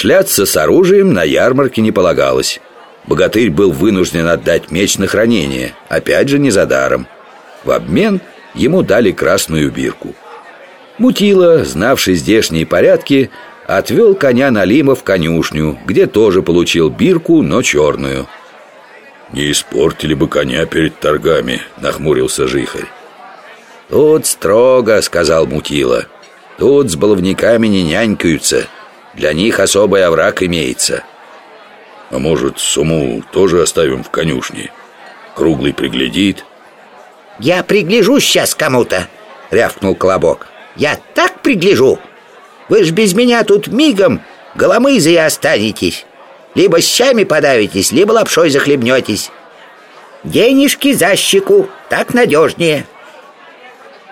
Шляться с оружием на ярмарке не полагалось. Богатырь был вынужден отдать меч на хранение, опять же не за даром. В обмен ему дали красную бирку. Мутила, знавший здешние порядки, отвел коня Налима в конюшню, где тоже получил бирку, но черную. «Не испортили бы коня перед торгами», — нахмурился Жихарь. «Тут строго», — сказал Мутила. «Тут с баловниками не нянькаются. Для них особый овраг имеется». А может, суму тоже оставим в конюшне? Круглый приглядит. Я пригляжу сейчас кому-то, рявкнул Колобок. Я так пригляжу. Вы ж без меня тут мигом голомызы и останетесь. Либо щами подавитесь, либо лапшой захлебнетесь. Денежки за щеку, так надежнее.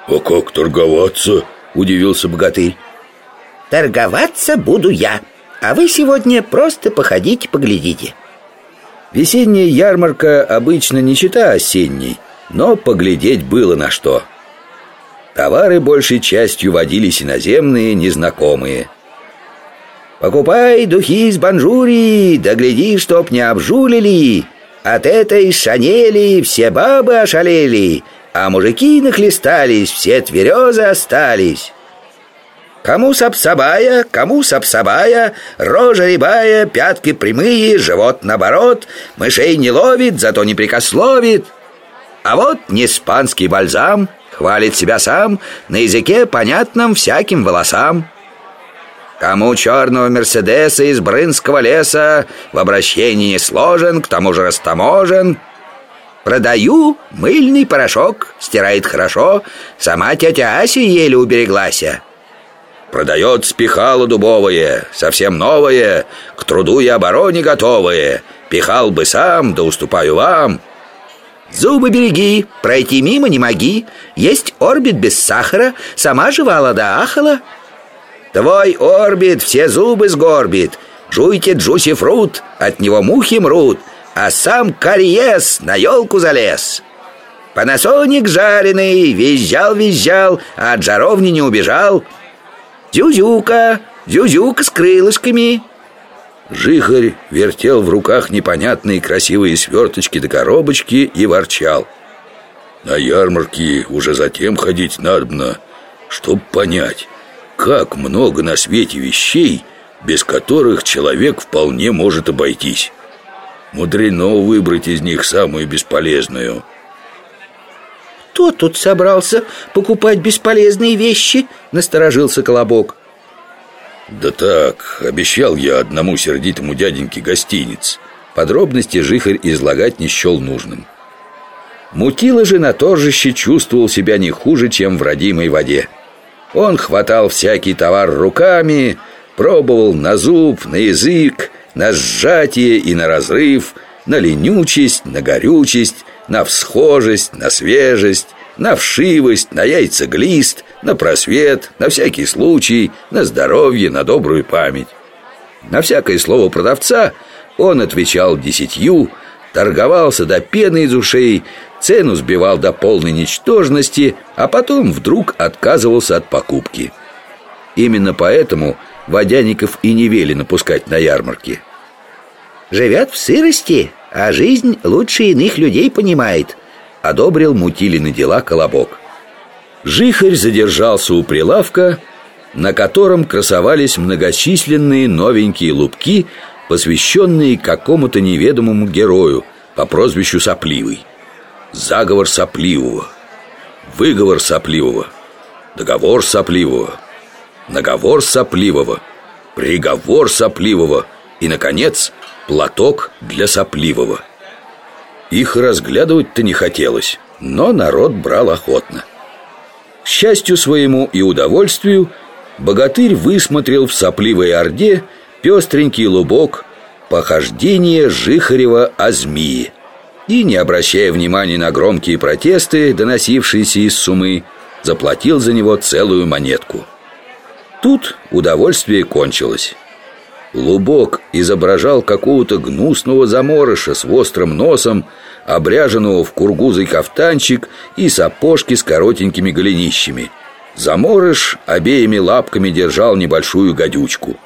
А как торговаться? Удивился богатырь. Торговаться буду я. А вы сегодня просто походите, поглядите. Весенняя ярмарка обычно не чита осенней Но поглядеть было на что. Товары большей частью водились иноземные, незнакомые. Покупай духи из Банжурии, да гляди, чтоб не обжулили. От этой шанели все бабы ошалели А мужики нахлестались, все тверезы остались Кому сапсабая, кому сапсабая, рожа рябая, пятки прямые, живот наоборот, мышей не ловит, зато не прикословит. А вот не испанский бальзам, хвалит себя сам, на языке понятном всяким волосам. Кому черного Мерседеса из Брынского леса в обращении сложен, к тому же растаможен. Продаю мыльный порошок, стирает хорошо, сама тетя Ася еле убереглася. Продает спихало дубовое, совсем новое, К труду и обороне готовое. Пихал бы сам, да уступаю вам. Зубы береги, пройти мимо не моги. Есть орбит без сахара, сама жевала да ахала. Твой орбит все зубы сгорбит. Жуйте джуси фрут, от него мухи мрут, А сам кариес на елку залез. Панасоник жареный, визжал-визжал, а от жаровни не убежал — Зюзюка, зюзюка с крылышками Жихарь вертел в руках непонятные красивые сверточки да коробочки и ворчал На ярмарке уже затем ходить надобно, чтоб понять, как много на свете вещей, без которых человек вполне может обойтись. Мудрено выбрать из них самую бесполезную. Кто тут собрался покупать бесполезные вещи? Насторожился Колобок. Да так, обещал я одному сердитому дяденьке гостиниц. Подробности Жихарь излагать не счел нужным. Мутила же на торжище чувствовал себя не хуже, чем в родимой воде. Он хватал всякий товар руками, пробовал на зуб, на язык, на сжатие и на разрыв, на ленючесть, на горючесть, на всхожесть, на свежесть, на вшивость, на яйцеглист, на просвет, на всякий случай, на здоровье, на добрую память. На всякое слово продавца он отвечал десятью, торговался до пены из ушей, цену сбивал до полной ничтожности, а потом вдруг отказывался от покупки. Именно поэтому водяников и не вели напускать на ярмарки. «Живет в сырости, а жизнь лучше иных людей понимает», — одобрил Мутилины дела Колобок. Жихарь задержался у прилавка, на котором красовались многочисленные новенькие лупки, посвященные какому-то неведомому герою по прозвищу Сопливый. Заговор Сопливого, выговор Сопливого, договор Сопливого, наговор Сопливого, приговор Сопливого и, наконец, платок для Сопливого. Их разглядывать-то не хотелось, но народ брал охотно. К счастью своему и удовольствию, богатырь высмотрел в сопливой орде пестренький лубок похождение Жихарева о змии и, не обращая внимания на громкие протесты, доносившиеся из сумы, заплатил за него целую монетку. Тут удовольствие кончилось. Лубок изображал какого-то гнусного заморыша с острым носом, обряженного в кургузый кафтанчик и сапожки с коротенькими голенищами. Заморыш обеими лапками держал небольшую гадючку.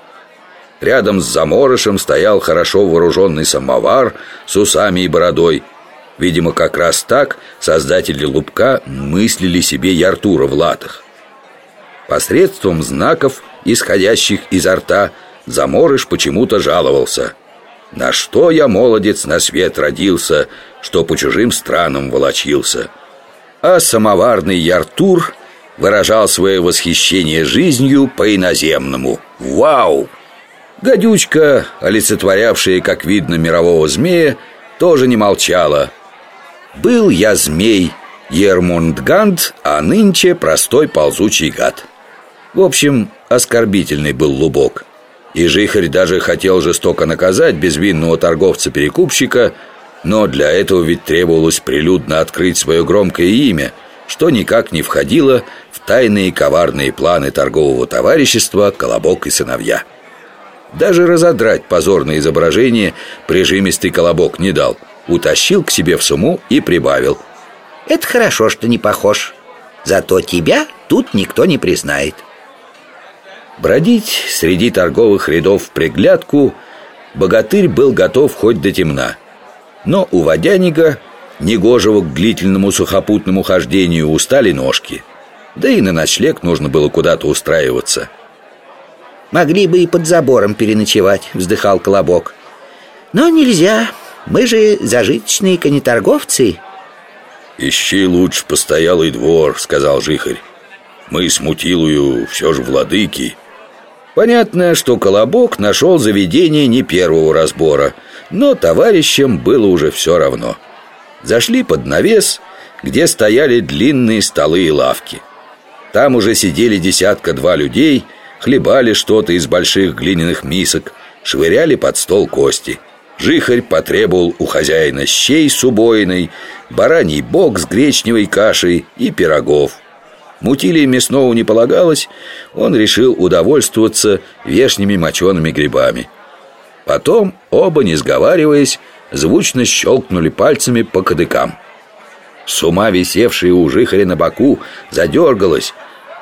Рядом с заморышем стоял хорошо вооруженный самовар с усами и бородой. Видимо, как раз так создатели лупка мыслили себе Яртура в латах. Посредством знаков, исходящих изо рта, заморыш почему-то жаловался. «На что я, молодец, на свет родился, что по чужим странам волочился?» А самоварный Яртур выражал свое восхищение жизнью по-иноземному. «Вау!» Гадючка, олицетворявшая, как видно, мирового змея, тоже не молчала. «Был я змей, Ермундгант, а нынче простой ползучий гад». В общем, оскорбительный был лубок. И Жихарь даже хотел жестоко наказать безвинного торговца-перекупщика, но для этого ведь требовалось прилюдно открыть свое громкое имя, что никак не входило в тайные коварные планы торгового товарищества «Колобок и сыновья». Даже разодрать позорное изображение прижимистый колобок не дал Утащил к себе в суму и прибавил. Это хорошо, что не похож. Зато тебя тут никто не признает Бродить среди торговых рядов в приглядку Богатырь был готов хоть до темна Но у водяника, негожего к длительному сухопутному хождению, устали ножки Да и на ночлег нужно было куда-то устраиваться – Могли бы и под забором переночевать, вздыхал Колобок. Но нельзя, мы же зажиточные конеторговцы. Ищи лучше постоялый двор, сказал Жихарь. Мы с Мутилую все же владыки. Понятно, что Колобок нашел заведение не первого разбора, но товарищам было уже все равно. Зашли под навес, где стояли длинные столы и лавки. Там уже сидели десятка-два людей – хлебали что-то из больших глиняных мисок, швыряли под стол кости. Жихарь потребовал у хозяина щей с убойной, бараний бок с гречневой кашей и пирогов. Мутилии мясного не полагалось, он решил удовольствоваться вешними мочеными грибами. Потом оба, не сговариваясь, звучно щелкнули пальцами по кадыкам. С ума висевшая у жихаря на боку задергалась,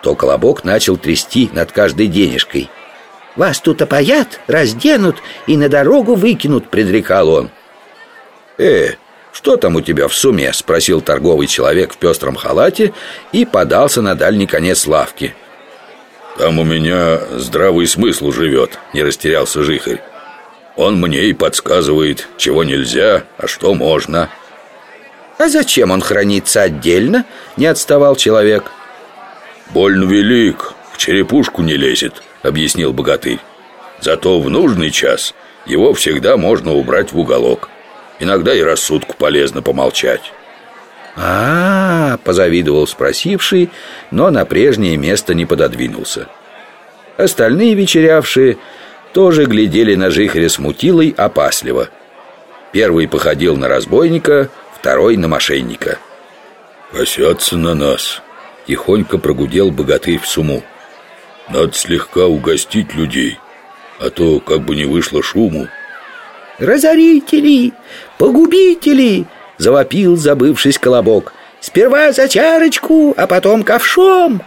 то колобок начал трясти над каждой денежкой. «Вас тут опоят, разденут и на дорогу выкинут», — предрекал он. «Э, что там у тебя в сумме?» — спросил торговый человек в пестром халате и подался на дальний конец лавки. «Там у меня здравый смысл живет», — не растерялся Жихарь. «Он мне и подсказывает, чего нельзя, а что можно». «А зачем он хранится отдельно?» — не отставал человек. «Больно велик, в черепушку не лезет», — объяснил богатырь. «Зато в нужный час его всегда можно убрать в уголок. Иногда и рассудку полезно помолчать». А, -а, -а позавидовал спросивший, но на прежнее место не пододвинулся. Остальные вечерявшие тоже глядели на жихаря с мутилой опасливо. Первый походил на разбойника, второй на мошенника. «Косятся на нас», Тихонько прогудел богатырь в суму Надо слегка угостить людей А то как бы не вышло шуму «Разорители! Погубители!» Завопил, забывшись колобок «Сперва за чарочку, а потом ковшом!»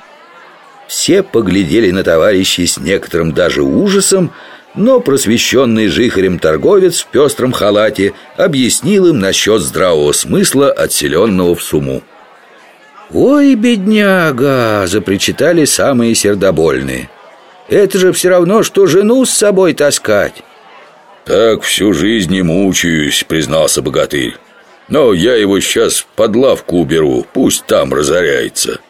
Все поглядели на товарищей с некоторым даже ужасом, но просвещенный жихарем торговец в пестром халате объяснил им насчет здравого смысла, отселенного в суму. «Ой, бедняга!» – запричитали самые сердобольные. «Это же все равно, что жену с собой таскать!» «Так всю жизнь не мучаюсь», – признался богатырь. «Но я его сейчас под лавку уберу, пусть там разоряется.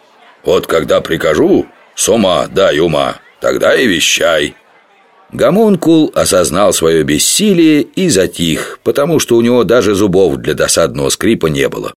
Вот когда прикажу, с ума дай ума, тогда и вещай». Гомункул осознал свое бессилие и затих, потому что у него даже зубов для досадного скрипа не было.